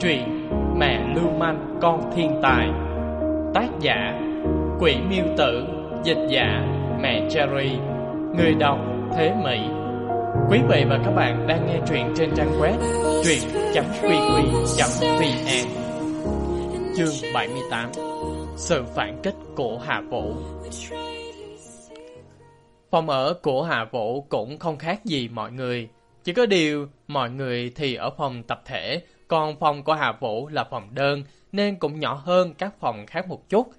Truyện Mẹ Lưu Manh Con Thiên Tài. Tác giả Quỷ Miêu Tử. Dịch giả Mẹ Cherry. Người đọc Thế Mỹ. Quý vị và các bạn đang nghe truyện trên trang web truyện.qq.vn Chương 78 Sự phản kích của Hà Vũ. Phòng ở của Hà Vũ cũng không khác gì mọi người. Chỉ có điều, mọi người thì ở phòng tập thể, còn phòng của Hà Vũ là phòng đơn, nên cũng nhỏ hơn các phòng khác một chút.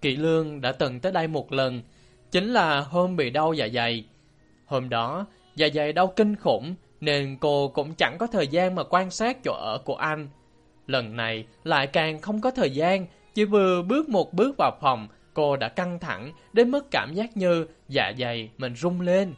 Kỵ Lương đã từng tới đây một lần, chính là hôm bị đau dạ dày. Hôm đó, dạ dày đau kinh khủng, nên cô cũng chẳng có thời gian mà quan sát chỗ ở của anh. Lần này lại càng không có thời gian, chỉ vừa bước một bước vào phòng, cô đã căng thẳng đến mức cảm giác như dạ dày mình rung lên.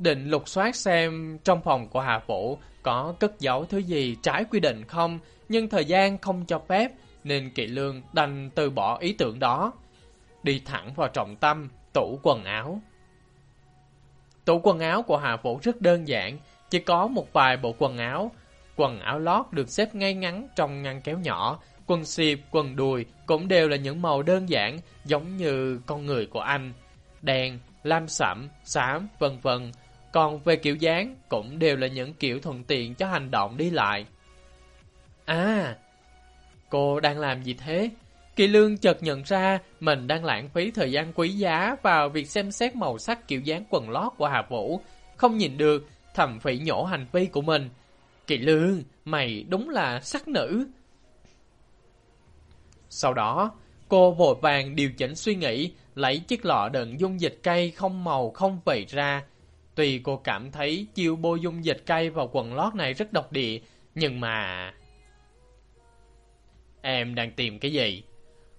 Định lục soát xem trong phòng của Hà Vũ có cất giấu thứ gì trái quy định không, nhưng thời gian không cho phép, nên Kỵ Lương đành từ bỏ ý tưởng đó. Đi thẳng vào trọng tâm, tủ quần áo. Tủ quần áo của Hà Vũ rất đơn giản, chỉ có một vài bộ quần áo. Quần áo lót được xếp ngay ngắn trong ngăn kéo nhỏ, quần xịp, quần đùi cũng đều là những màu đơn giản giống như con người của anh. Đen, lam sẫm, xám, vân vân. Còn về kiểu dáng cũng đều là những kiểu thuận tiện cho hành động đi lại. À, cô đang làm gì thế? Kỳ Lương chợt nhận ra mình đang lãng phí thời gian quý giá vào việc xem xét màu sắc kiểu dáng quần lót của Hà Vũ. Không nhìn được, thầm phỉ nhổ hành vi của mình. Kỳ Lương, mày đúng là sắc nữ. Sau đó, cô vội vàng điều chỉnh suy nghĩ, lấy chiếc lọ đựng dung dịch cây không màu không vẩy ra. Tuy cô cảm thấy chiêu bôi dung dịch cây vào quần lót này rất độc địa, nhưng mà... Em đang tìm cái gì?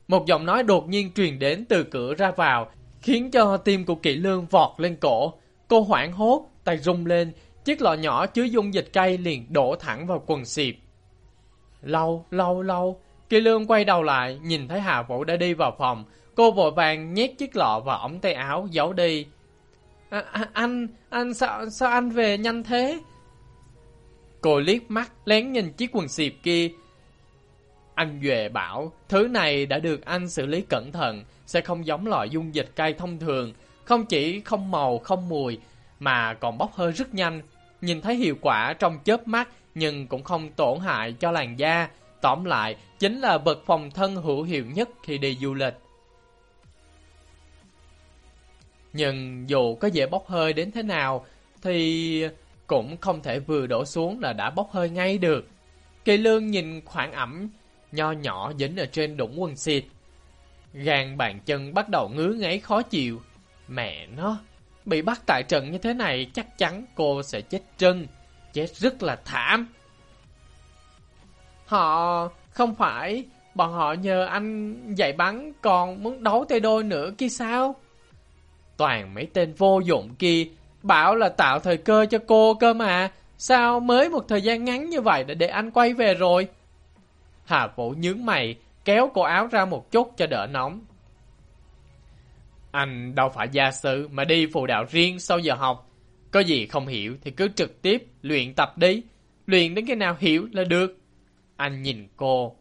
Một giọng nói đột nhiên truyền đến từ cửa ra vào, khiến cho tim của kỵ lương vọt lên cổ. Cô hoảng hốt, tay rung lên, chiếc lọ nhỏ chứa dung dịch cây liền đổ thẳng vào quần xịp. Lâu, lâu, lâu, kỵ Lương quay đầu lại, nhìn thấy Hà Vũ đã đi vào phòng. Cô vội vàng nhét chiếc lọ vào ống tay áo, giấu đi. À, à, anh, anh sao, sao anh về nhanh thế? Cô liếc mắt, lén nhìn chiếc quần xịp kia. Anh Duệ bảo, thứ này đã được anh xử lý cẩn thận, sẽ không giống loại dung dịch cay thông thường. Không chỉ không màu, không mùi, mà còn bốc hơi rất nhanh. Nhìn thấy hiệu quả trong chớp mắt, nhưng cũng không tổn hại cho làn da. Tóm lại, chính là vật phòng thân hữu hiệu nhất khi đi du lịch. Nhưng dù có dễ bốc hơi đến thế nào, thì cũng không thể vừa đổ xuống là đã bốc hơi ngay được. Kỳ lương nhìn khoảng ẩm, nho nhỏ dính ở trên đũng quần xịt. Gan bàn chân bắt đầu ngứa ngáy khó chịu. Mẹ nó, bị bắt tại trận như thế này chắc chắn cô sẽ chết chân, chết rất là thảm. Họ không phải bọn họ nhờ anh dạy bắn còn muốn đấu tay đôi nữa kia sao? Toàn mấy tên vô dụng kia bảo là tạo thời cơ cho cô cơ mà. Sao mới một thời gian ngắn như vậy đã để anh quay về rồi? Hà Vũ nhướng mày, kéo cổ áo ra một chút cho đỡ nóng. Anh đâu phải gia sư mà đi phụ đạo riêng sau giờ học. Có gì không hiểu thì cứ trực tiếp luyện tập đi. Luyện đến cái nào hiểu là được. Anh nhìn cô.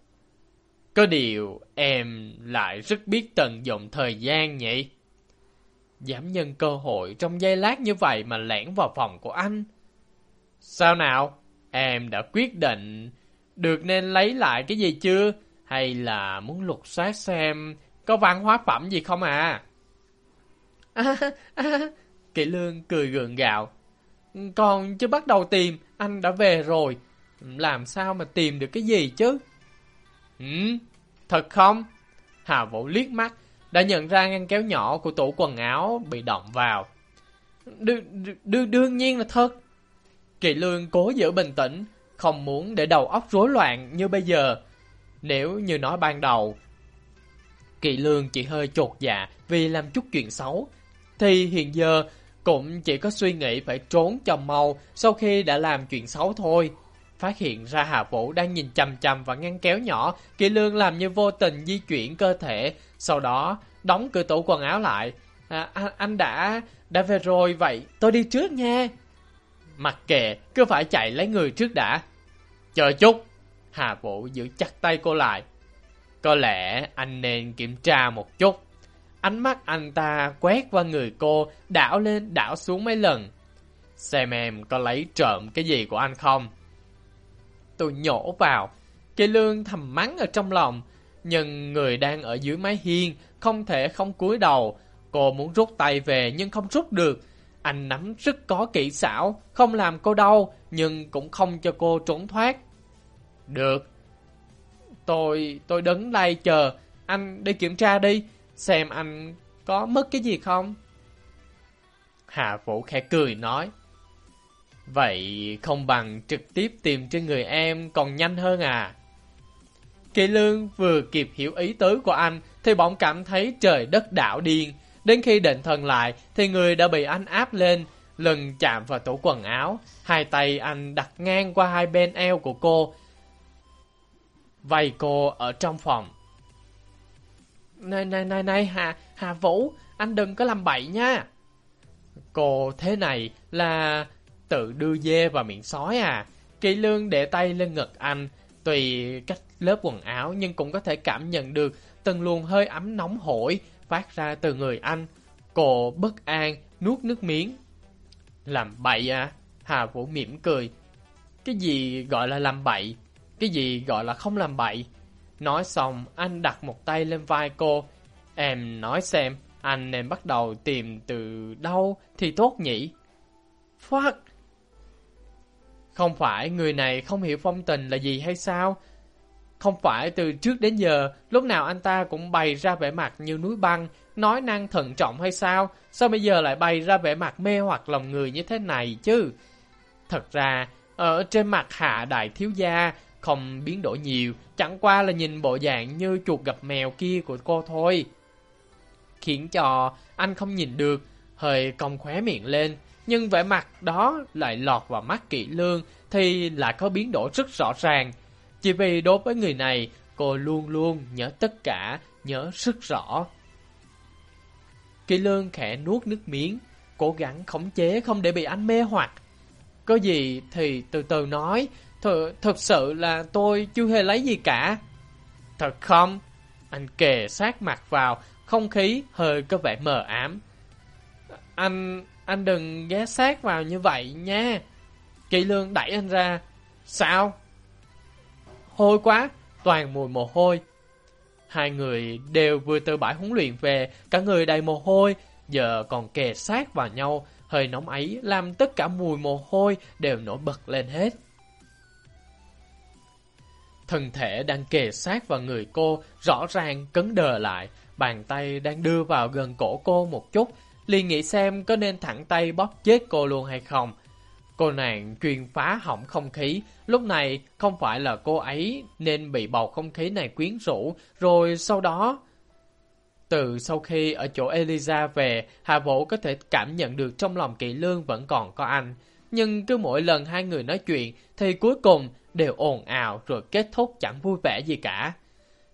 Có điều em lại rất biết tận dụng thời gian nhỉ? Dám nhân cơ hội trong giây lát như vậy mà lẻn vào phòng của anh. Sao nào? Em đã quyết định được nên lấy lại cái gì chưa? Hay là muốn lục soát xem có văn hóa phẩm gì không à? À, à, Kỵ Lương cười gượng gạo. Còn chưa bắt đầu tìm, anh đã về rồi. Làm sao mà tìm được cái gì chứ? Ừ, thật không? Hà Vũ liếc mắt, đã nhận ra ngăn kéo nhỏ của tủ quần áo bị động vào. Đ đ đương nhiên là thật. Kỳ Lương cố giữ bình tĩnh, không muốn để đầu óc rối loạn như bây giờ. Nếu như nói ban đầu, Kỳ Lương chỉ hơi chột dạ vì làm chút chuyện xấu, thì hiện giờ cũng chỉ có suy nghĩ phải trốn cho mau sau khi đã làm chuyện xấu thôi. Phát hiện ra Hà Vũ đang nhìn chầm chầm và ngăn kéo nhỏ, Kỳ Lương làm như vô tình di chuyển cơ thể, sau đó đóng cửa tủ quần áo lại. À, anh đã đã về rồi vậy, tôi đi trước nha. Mặc kệ, cứ phải chạy lấy người trước đã. Chờ chút. Hà Vũ giữ chặt tay cô lại. Có lẽ anh nên kiểm tra một chút. Ánh mắt anh ta quét qua người cô, đảo lên đảo xuống mấy lần. Xem em có lấy trộm cái gì của anh không? Tôi nhổ vào. Kỳ lương thầm mắng ở trong lòng. Nhưng người đang ở dưới mái hiên, không thể không cúi đầu. Cô muốn rút tay về nhưng không rút được. Anh nắm rất có kỹ xảo, không làm cô đau, nhưng cũng không cho cô trốn thoát. Được. Tôi, tôi đứng đây chờ, anh đi kiểm tra đi, xem anh có mất cái gì không. Hà Vũ khẽ cười nói. Vậy không bằng trực tiếp tìm trên người em còn nhanh hơn à? Kỳ lương vừa kịp hiểu ý tứ của anh thì bỗng cảm thấy trời đất đảo điên. Đến khi định thần lại thì người đã bị anh áp lên, lần chạm vào tủ quần áo. Hai tay anh đặt ngang qua hai bên eo của cô. Vây cô ở trong phòng. Này này này này Hà, Hà Vũ, anh đừng có làm bậy nha. Cô thế này là tự đưa dê vào miệng sói à. Kỳ lương để tay lên ngực anh, tùy cách lớp quần áo nhưng cũng có thể cảm nhận được từng luồng hơi ấm nóng hổi phát ra từ người anh. Cô bất an, nuốt nước miếng. Làm bậy à? Hà Vũ mỉm cười. Cái gì gọi là làm bậy? Cái gì gọi là không làm bậy? Nói xong, anh đặt một tay lên vai cô. Em nói xem, anh nên bắt đầu tìm từ đâu thì tốt nhỉ? Fuck! Không phải người này không hiểu phong tình là gì hay sao? Không phải từ trước đến giờ, lúc nào anh ta cũng bày ra vẻ mặt như núi băng, nói năng thận trọng hay sao? Sao bây giờ lại bày ra vẻ mặt mê hoặc lòng người như thế này chứ? Thật ra, ở trên mặt hạ đại thiếu gia, không biến đổi nhiều, chẳng qua là nhìn bộ dạng như chuột gặp mèo kia của cô thôi. Khiến cho anh không nhìn được, hơi cong khóe miệng lên, nhưng vẻ mặt đó lại lọt vào mắt kỹ lương thì lại có biến đổi rất rõ ràng. Chỉ vì đối với người này, cô luôn luôn nhớ tất cả, nhớ rất rõ. Kỳ lương khẽ nuốt nước miếng, cố gắng khống chế không để bị anh mê hoặc. Có gì thì từ từ nói, Th thật sự là tôi chưa hề lấy gì cả. Thật không? Anh kề sát mặt vào, không khí hơi có vẻ mờ ám. Anh, anh đừng ghé sát vào như vậy nha. Kỳ lương đẩy anh ra. Sao? Hôi quá, toàn mùi mồ hôi. Hai người đều vừa từ bãi huấn luyện về, cả người đầy mồ hôi, giờ còn kề sát vào nhau. Hơi nóng ấy làm tất cả mùi mồ hôi đều nổi bật lên hết. Thân thể đang kề sát vào người cô, rõ ràng cấn đờ lại, bàn tay đang đưa vào gần cổ cô một chút, liền nghĩ xem có nên thẳng tay bóp chết cô luôn hay không. Cô nàng truyền phá hỏng không khí, lúc này không phải là cô ấy nên bị bầu không khí này quyến rũ, rồi sau đó... Từ sau khi ở chỗ Eliza về, Hà Vũ có thể cảm nhận được trong lòng kỵ lương vẫn còn có anh. Nhưng cứ mỗi lần hai người nói chuyện thì cuối cùng đều ồn ào rồi kết thúc chẳng vui vẻ gì cả.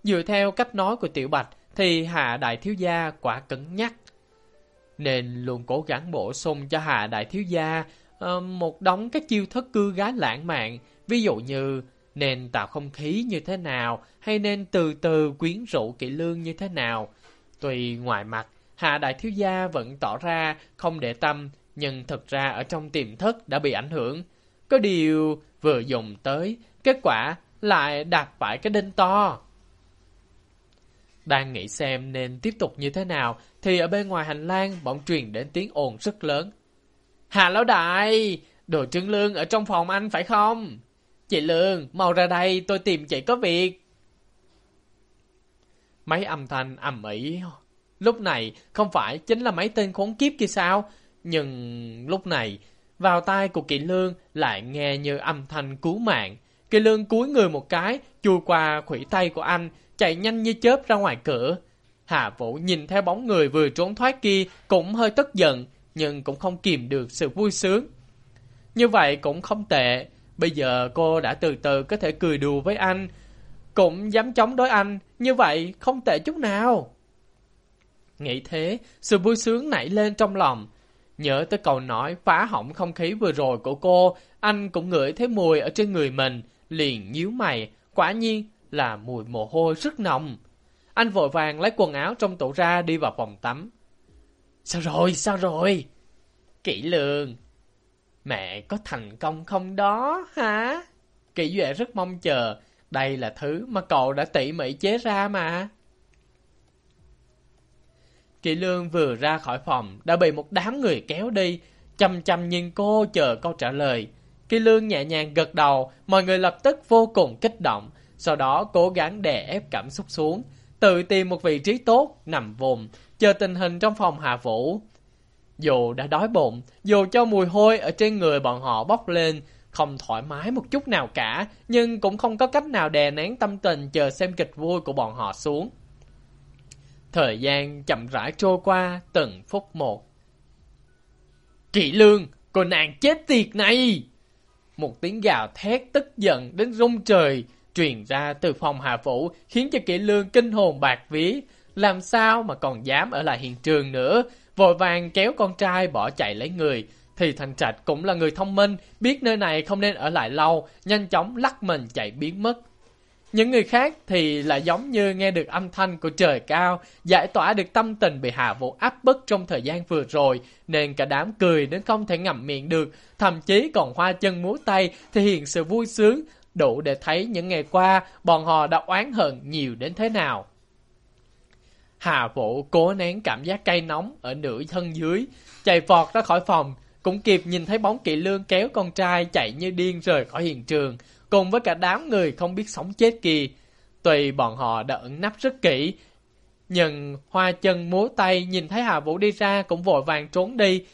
Dựa theo cách nói của Tiểu Bạch thì Hạ Đại Thiếu Gia quả cứng nhắc. Nên luôn cố gắng bổ sung cho hà Đại Thiếu Gia uh, một đống các chiêu thức cư gái lãng mạn, ví dụ như nên tạo không khí như thế nào hay nên từ từ quyến rũ kỹ lương như thế nào. Tùy ngoài mặt, Hạ Đại Thiếu Gia vẫn tỏ ra không để tâm, nhưng thật ra ở trong tiềm thức đã bị ảnh hưởng. Có điều vừa dùng tới, kết quả lại đạp phải cái đinh to. Đang nghĩ xem nên tiếp tục như thế nào, thì ở bên ngoài hành lang bỗng truyền đến tiếng ồn rất lớn. Hà lão đại, đồ trứng lương ở trong phòng anh phải không? Chị Lương, mau ra đây, tôi tìm chị có việc. Mấy âm thanh ầm ĩ Lúc này không phải chính là mấy tên khốn kiếp kia sao? Nhưng lúc này vào tai của Kỵ Lương lại nghe như âm thanh cứu mạng. Kỵ Lương cúi người một cái, chui qua khủy tay của anh, chạy nhanh như chớp ra ngoài cửa. Hạ Vũ nhìn theo bóng người vừa trốn thoát kia cũng hơi tức giận, nhưng cũng không kìm được sự vui sướng. Như vậy cũng không tệ, bây giờ cô đã từ từ có thể cười đùa với anh, cũng dám chống đối anh, như vậy không tệ chút nào. Nghĩ thế, sự vui sướng nảy lên trong lòng, Nhớ tới câu nói phá hỏng không khí vừa rồi của cô, anh cũng ngửi thấy mùi ở trên người mình, liền nhíu mày, quả nhiên là mùi mồ hôi rất nồng. Anh vội vàng lấy quần áo trong tủ ra đi vào phòng tắm. Sao rồi, sao rồi? Kỹ lương. Mẹ có thành công không đó, hả? Kỷ Duệ rất mong chờ. Đây là thứ mà cậu đã tỉ mỉ chế ra mà. Kỵ lương vừa ra khỏi phòng đã bị một đám người kéo đi, chăm chăm nhìn cô chờ câu trả lời. Kỷ lương nhẹ nhàng gật đầu, mọi người lập tức vô cùng kích động, sau đó cố gắng đè ép cảm xúc xuống, tự tìm một vị trí tốt, nằm vùng, chờ tình hình trong phòng hạ vũ. Dù đã đói bụng, dù cho mùi hôi ở trên người bọn họ bốc lên, không thoải mái một chút nào cả, nhưng cũng không có cách nào đè nén tâm tình chờ xem kịch vui của bọn họ xuống. Thời gian chậm rãi trôi qua từng phút một. Kỵ lương, cô nàng chết tiệt này! Một tiếng gào thét tức giận đến rung trời truyền ra từ phòng Hà Vũ khiến cho kỵ lương kinh hồn bạc ví Làm sao mà còn dám ở lại hiện trường nữa? Vội vàng kéo con trai bỏ chạy lấy người. Thì thành trạch cũng là người thông minh, biết nơi này không nên ở lại lâu, nhanh chóng lắc mình chạy biến mất. Những người khác thì là giống như nghe được âm thanh của trời cao, giải tỏa được tâm tình bị Hà Vũ áp bức trong thời gian vừa rồi, nên cả đám cười đến không thể ngậm miệng được, thậm chí còn hoa chân múa tay thể hiện sự vui sướng, đủ để thấy những ngày qua bọn họ đã oán hận nhiều đến thế nào. Hà Vũ cố nén cảm giác cay nóng ở nửa thân dưới, chạy vọt ra khỏi phòng, cũng kịp nhìn thấy bóng kỵ lương kéo con trai chạy như điên rời khỏi hiện trường, cùng với cả đám người không biết sống chết kia. Tùy bọn họ đã ẩn nắp rất kỹ, nhưng hoa chân múa tay nhìn thấy Hà Vũ đi ra cũng vội vàng trốn đi.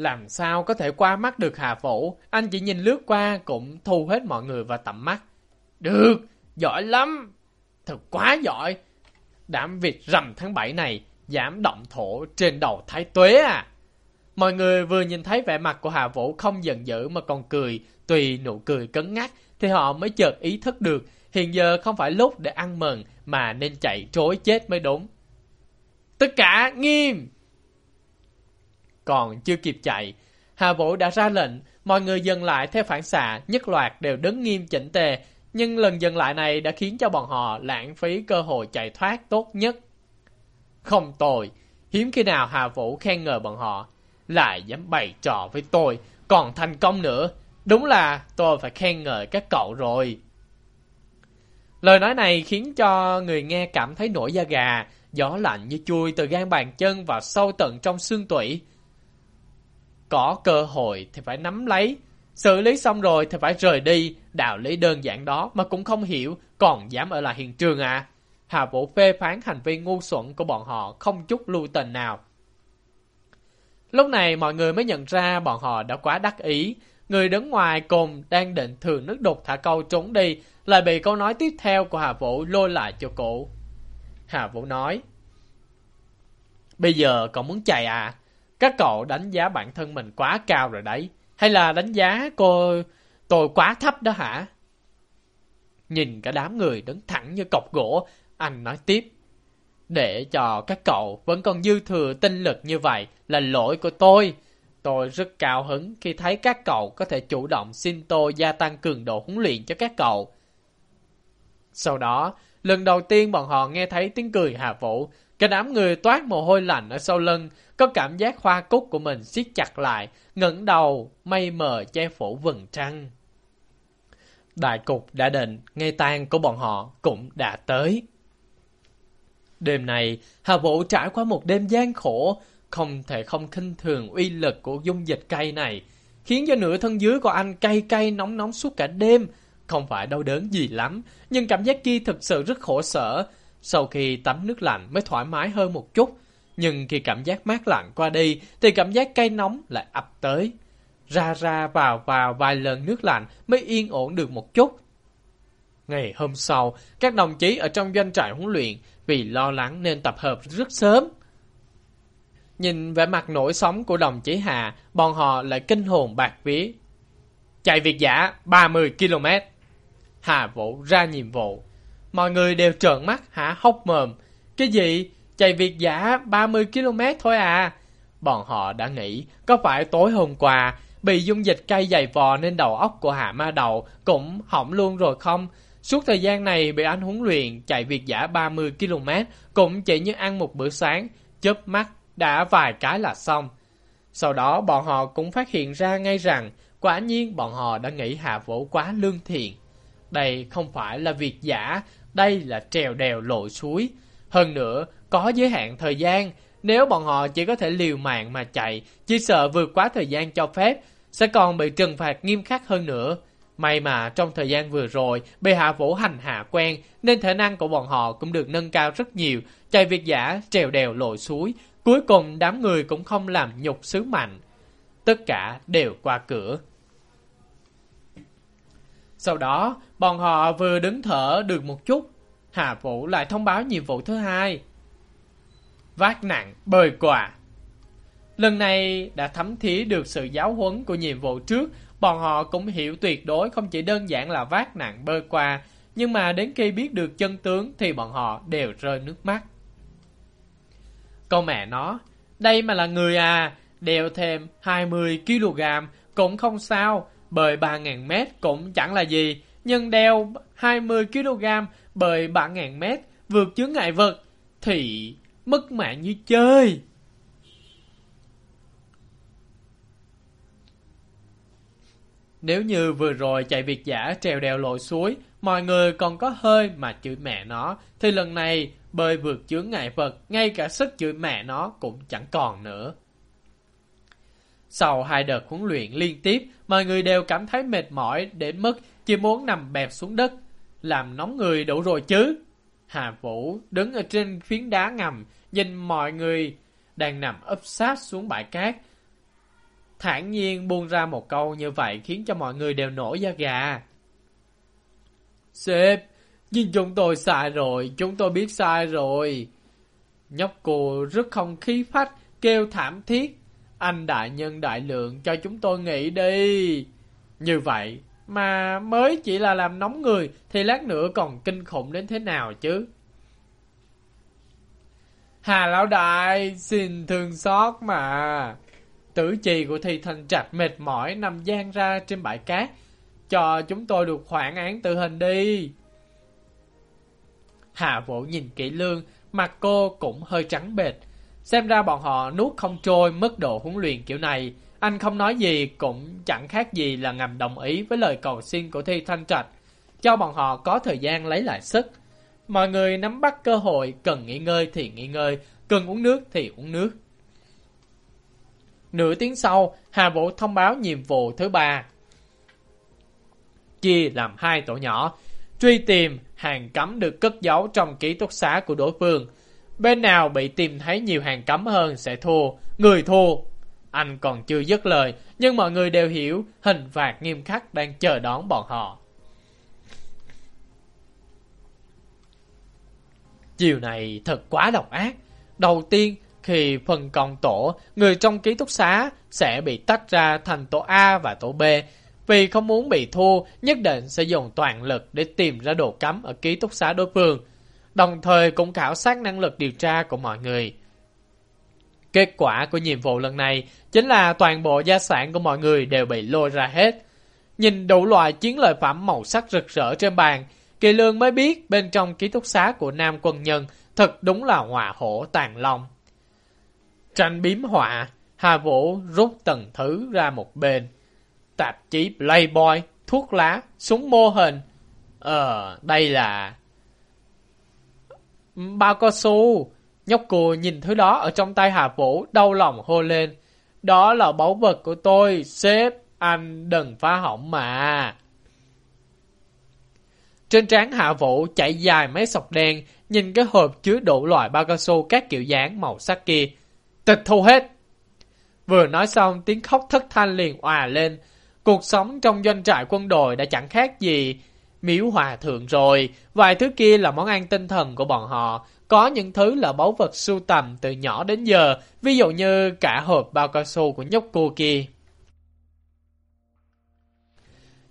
Làm sao có thể qua mắt được Hà Vũ, anh chỉ nhìn lướt qua cũng thu hết mọi người vào tầm mắt. Được, giỏi lắm, thật quá giỏi. Đám Việt rằm tháng 7 này dám động thổ trên đầu thái tuế à. Mọi người vừa nhìn thấy vẻ mặt của Hà Vũ không giận dữ mà còn cười, tùy nụ cười cấn ngắt, thì họ mới chợt ý thức được hiện giờ không phải lúc để ăn mừng mà nên chạy trối chết mới đúng. Tất cả nghiêm! Còn chưa kịp chạy, Hà Vũ đã ra lệnh, mọi người dừng lại theo phản xạ, nhất loạt đều đứng nghiêm chỉnh tề, nhưng lần dừng lại này đã khiến cho bọn họ lãng phí cơ hội chạy thoát tốt nhất. Không tồi, hiếm khi nào Hà Vũ khen ngợi bọn họ, lại dám bày trò với tôi, còn thành công nữa, Đúng là tôi phải khen ngợi các cậu rồi. Lời nói này khiến cho người nghe cảm thấy nổi da gà, gió lạnh như chui từ gan bàn chân vào sâu tận trong xương tủy. Có cơ hội thì phải nắm lấy, xử lý xong rồi thì phải rời đi, đạo lý đơn giản đó mà cũng không hiểu, còn dám ở lại hiện trường à. Hà Vũ phê phán hành vi ngu xuẩn của bọn họ không chút lưu tình nào. Lúc này mọi người mới nhận ra bọn họ đã quá đắc ý, Người đứng ngoài cùng đang định thường nước đục thả câu trốn đi, lại bị câu nói tiếp theo của Hà Vũ lôi lại cho cụ Hà Vũ nói, Bây giờ cậu muốn chạy à? Các cậu đánh giá bản thân mình quá cao rồi đấy. Hay là đánh giá cô tôi quá thấp đó hả? Nhìn cả đám người đứng thẳng như cọc gỗ, anh nói tiếp. Để cho các cậu vẫn còn dư thừa tinh lực như vậy là lỗi của tôi. Tôi rất cao hứng khi thấy các cậu có thể chủ động xin tôi gia tăng cường độ huấn luyện cho các cậu. Sau đó, lần đầu tiên bọn họ nghe thấy tiếng cười Hà Vũ, cái đám người toát mồ hôi lạnh ở sau lưng, có cảm giác hoa cúc của mình siết chặt lại, ngẩng đầu, mây mờ che phủ vầng trăng. Đại cục đã định, ngay tan của bọn họ cũng đã tới. Đêm này, Hà Vũ trải qua một đêm gian khổ, không thể không khinh thường uy lực của dung dịch cay này, khiến cho nửa thân dưới của anh cay cay nóng nóng suốt cả đêm. Không phải đau đớn gì lắm, nhưng cảm giác kia thực sự rất khổ sở. Sau khi tắm nước lạnh mới thoải mái hơn một chút, nhưng khi cảm giác mát lạnh qua đi thì cảm giác cay nóng lại ập tới. Ra ra vào vào vài lần nước lạnh mới yên ổn được một chút. Ngày hôm sau, các đồng chí ở trong doanh trại huấn luyện vì lo lắng nên tập hợp rất sớm. Nhìn vẻ mặt nổi sóng của đồng chí Hà, bọn họ lại kinh hồn bạc vía. Chạy việc giả 30 km. Hà Vũ ra nhiệm vụ. Mọi người đều trợn mắt hả hốc mồm. Cái gì? Chạy việc giả 30 km thôi à? Bọn họ đã nghĩ, có phải tối hôm qua, bị dung dịch cay dày vò nên đầu óc của Hạ Ma Đầu cũng hỏng luôn rồi không? Suốt thời gian này bị anh huấn luyện chạy việt giả 30 km cũng chỉ như ăn một bữa sáng, chớp mắt đã vài cái là xong. Sau đó bọn họ cũng phát hiện ra ngay rằng quả nhiên bọn họ đã nghĩ Hạ Vũ quá lương thiện. Đây không phải là việc giả, đây là trèo đèo lội suối. Hơn nữa, có giới hạn thời gian, nếu bọn họ chỉ có thể liều mạng mà chạy, chỉ sợ vượt quá thời gian cho phép, sẽ còn bị trừng phạt nghiêm khắc hơn nữa. May mà trong thời gian vừa rồi, bị hạ vũ hành hạ quen, nên thể năng của bọn họ cũng được nâng cao rất nhiều, chạy việc giả, trèo đèo lội suối. Cuối cùng đám người cũng không làm nhục sứ mạnh. Tất cả đều qua cửa. Sau đó, bọn họ vừa đứng thở được một chút, hạ Vũ lại thông báo nhiệm vụ thứ hai. Vác nặng, bơi quả. Lần này đã thấm thí được sự giáo huấn của nhiệm vụ trước, bọn họ cũng hiểu tuyệt đối không chỉ đơn giản là vác nặng bơi qua, nhưng mà đến khi biết được chân tướng thì bọn họ đều rơi nước mắt. Câu mẹ nó, đây mà là người à, đeo thêm 20kg cũng không sao, bơi 3.000 mét cũng chẳng là gì, nhưng đeo 20kg bơi 3.000 mét vượt chướng ngại vật thì mất mạng như chơi. Nếu như vừa rồi chạy việc giả trèo đèo lội suối, mọi người còn có hơi mà chửi mẹ nó, thì lần này bơi vượt chướng ngại vật, ngay cả sức chửi mẹ nó cũng chẳng còn nữa. Sau hai đợt huấn luyện liên tiếp, mọi người đều cảm thấy mệt mỏi đến mức chỉ muốn nằm bẹp xuống đất. Làm nóng người đủ rồi chứ. Hà Vũ đứng ở trên phiến đá ngầm, nhìn mọi người đang nằm ấp sát xuống bãi cát. Thản nhiên buông ra một câu như vậy khiến cho mọi người đều nổi da gà. Sếp, nhưng chúng tôi sai rồi, chúng tôi biết sai rồi. Nhóc cô rất không khí phách, kêu thảm thiết. Anh đại nhân đại lượng cho chúng tôi nghĩ đi. Như vậy, mà mới chỉ là làm nóng người thì lát nữa còn kinh khủng đến thế nào chứ. Hà lão đại, xin thương xót mà. Tử trì của thi thành trạch mệt mỏi nằm gian ra trên bãi cát. Cho chúng tôi được khoản án tử hình đi. Hà vũ nhìn kỹ lương, mặt cô cũng hơi trắng bệt. Xem ra bọn họ nuốt không trôi mức độ huấn luyện kiểu này. Anh không nói gì cũng chẳng khác gì là ngầm đồng ý với lời cầu xin của Thi Thanh Trạch. Cho bọn họ có thời gian lấy lại sức. Mọi người nắm bắt cơ hội cần nghỉ ngơi thì nghỉ ngơi, cần uống nước thì uống nước. Nửa tiếng sau, Hà Vũ thông báo nhiệm vụ thứ ba. Chia làm hai tổ nhỏ, truy tìm hàng cấm được cất giấu trong ký túc xá của đối phương. Bên nào bị tìm thấy nhiều hàng cấm hơn sẽ thua, người thua. Anh còn chưa dứt lời, nhưng mọi người đều hiểu hình phạt nghiêm khắc đang chờ đón bọn họ. Chiều này thật quá độc ác. Đầu tiên, khi phần còn tổ, người trong ký túc xá sẽ bị tách ra thành tổ A và tổ B. Vì không muốn bị thua, nhất định sẽ dùng toàn lực để tìm ra đồ cấm ở ký túc xá đối phương. Đồng thời cũng khảo sát năng lực điều tra của mọi người. Kết quả của nhiệm vụ lần này chính là toàn bộ gia sản của mọi người đều bị lôi ra hết. Nhìn đủ loại chiến lợi phẩm màu sắc rực rỡ trên bàn, Kỳ Lương mới biết bên trong ký túc xá của Nam Quân Nhân thật đúng là hỏa hổ tàn long. Tranh biếm họa, Hà Vũ rút từng thứ ra một bên. Tạp chí Playboy, thuốc lá, súng mô hình. Ờ, đây là... Bao cao su. Nhóc cù nhìn thứ đó ở trong tay Hà Vũ, đau lòng hô lên. Đó là báu vật của tôi, sếp, anh đừng phá hỏng mà. Trên trán Hạ Vũ chạy dài mấy sọc đen, nhìn cái hộp chứa đủ loại bao cao su các kiểu dáng màu sắc kia. Tịch thu hết! Vừa nói xong tiếng khóc thất thanh liền òa lên. Cuộc sống trong doanh trại quân đội đã chẳng khác gì miếu hòa thượng rồi. Vài thứ kia là món ăn tinh thần của bọn họ. Có những thứ là báu vật sưu tầm từ nhỏ đến giờ, ví dụ như cả hộp bao cao su của nhóc cô kia.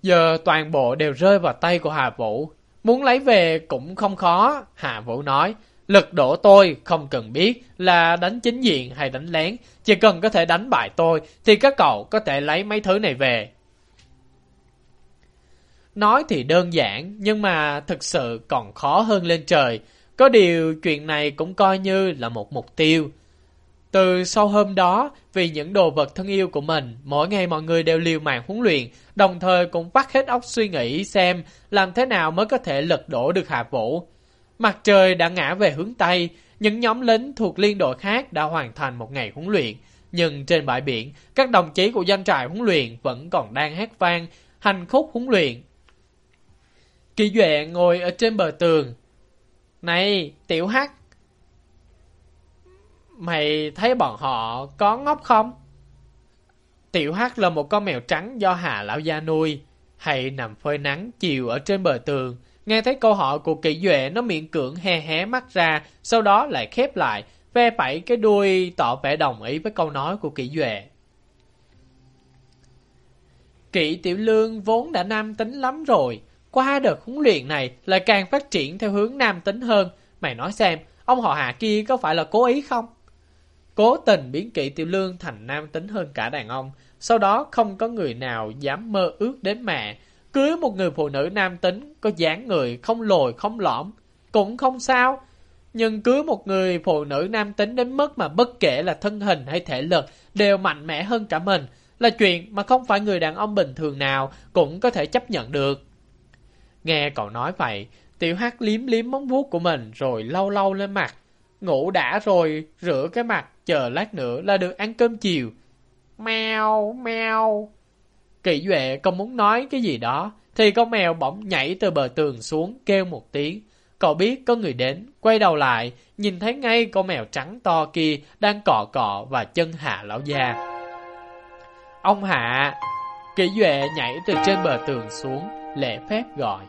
Giờ toàn bộ đều rơi vào tay của Hà Vũ. Muốn lấy về cũng không khó, Hà Vũ nói. Lực đổ tôi không cần biết là đánh chính diện hay đánh lén, chỉ cần có thể đánh bại tôi thì các cậu có thể lấy mấy thứ này về. Nói thì đơn giản, nhưng mà thực sự còn khó hơn lên trời. Có điều chuyện này cũng coi như là một mục tiêu. Từ sau hôm đó, vì những đồ vật thân yêu của mình, mỗi ngày mọi người đều liều mạng huấn luyện, đồng thời cũng vắt hết óc suy nghĩ xem làm thế nào mới có thể lật đổ được Hạ Vũ. Mặt trời đã ngã về hướng Tây, những nhóm lính thuộc liên đội khác đã hoàn thành một ngày huấn luyện. Nhưng trên bãi biển, các đồng chí của doanh trại huấn luyện vẫn còn đang hát vang, hành khúc huấn luyện. Kỳ Duệ ngồi ở trên bờ tường. Này, Tiểu Hắc, mày thấy bọn họ có ngốc không? Tiểu Hắc là một con mèo trắng do Hà Lão Gia nuôi, hay nằm phơi nắng chiều ở trên bờ tường. Nghe thấy câu hỏi của Kỳ Duệ nó miệng cưỡng hé hé mắt ra, sau đó lại khép lại, ve phẩy cái đuôi tỏ vẻ đồng ý với câu nói của Kỷ Duệ. Kỷ Tiểu Lương vốn đã nam tính lắm rồi, qua đợt huấn luyện này lại càng phát triển theo hướng nam tính hơn. Mày nói xem, ông họ hạ kia có phải là cố ý không? Cố tình biến kỵ tiểu lương thành nam tính hơn cả đàn ông. Sau đó không có người nào dám mơ ước đến mẹ. Cưới một người phụ nữ nam tính có dáng người không lồi không lõm. Cũng không sao. Nhưng cưới một người phụ nữ nam tính đến mức mà bất kể là thân hình hay thể lực đều mạnh mẽ hơn cả mình là chuyện mà không phải người đàn ông bình thường nào cũng có thể chấp nhận được. Nghe cậu nói vậy, tiểu hát liếm liếm móng vuốt của mình rồi lau lau lên mặt. Ngủ đã rồi, rửa cái mặt, chờ lát nữa là được ăn cơm chiều. Mèo, mèo. Kỷ Duệ không muốn nói cái gì đó, thì con mèo bỗng nhảy từ bờ tường xuống kêu một tiếng. Cậu biết có người đến, quay đầu lại, nhìn thấy ngay con mèo trắng to kia đang cọ cọ và chân hạ lão già. Ông hạ! Kỷ Duệ nhảy từ trên bờ tường xuống, lễ phép gọi.